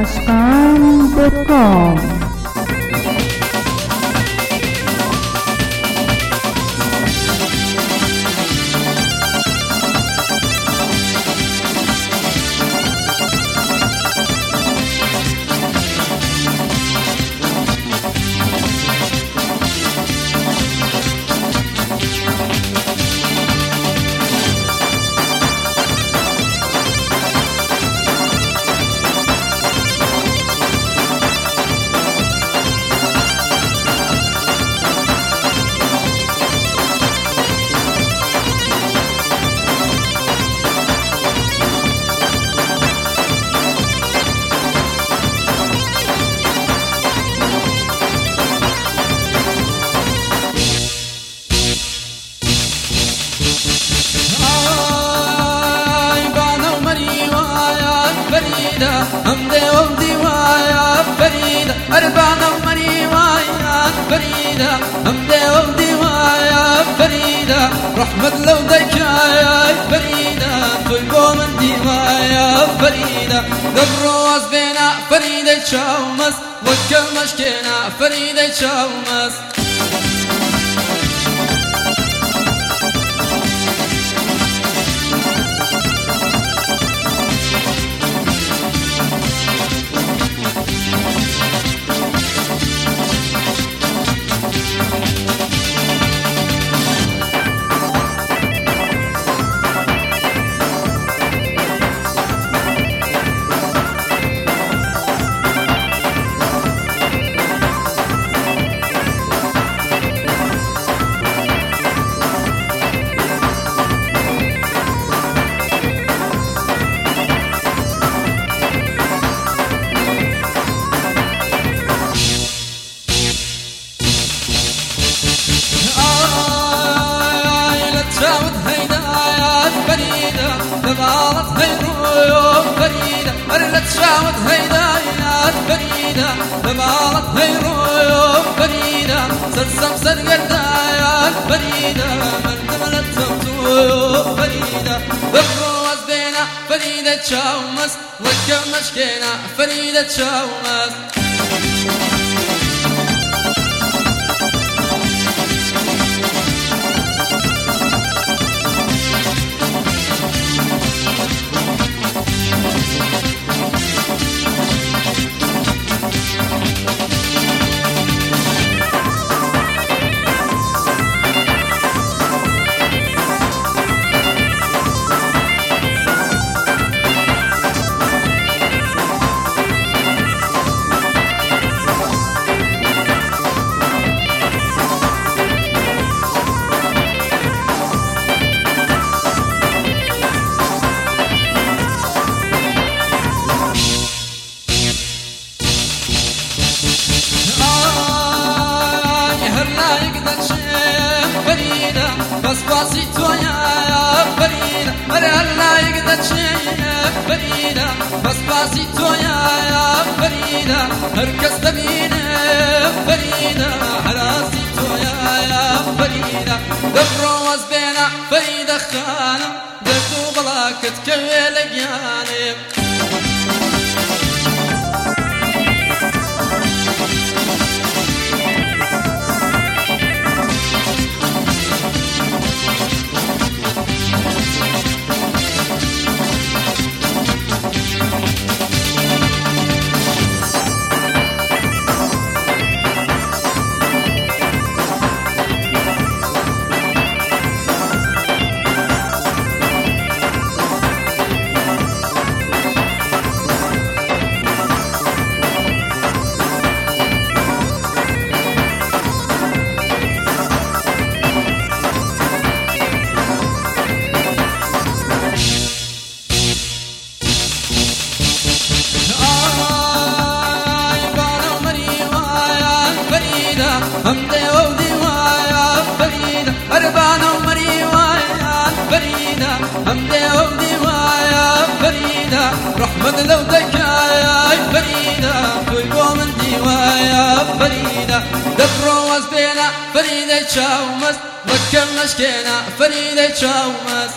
ashcom.com فريدة حمدي وودي ويا فريدة. رحمة لو ديك يا فريدة طيبو من دي ويا فريدة. دبرو بينا فريدة شاومس وكل مشكينا فريدة شاومس. فريدة أرلت شاوت هيدايات فريدة ضالت هيرو فريدة سلسم سرقردايات فريدة من دملت سمتو فريدة. بفروز بينا فريدة شاومس وكم مشكينا فريدة شاومس بس باسي تويا يا فريدة ودي ويا فريدة. رحمة لو يا فريدة. طيبو من دي ويا فريدة. دبرو وزبينا فريدة شاومس مكة مشكينا فريدة شاومس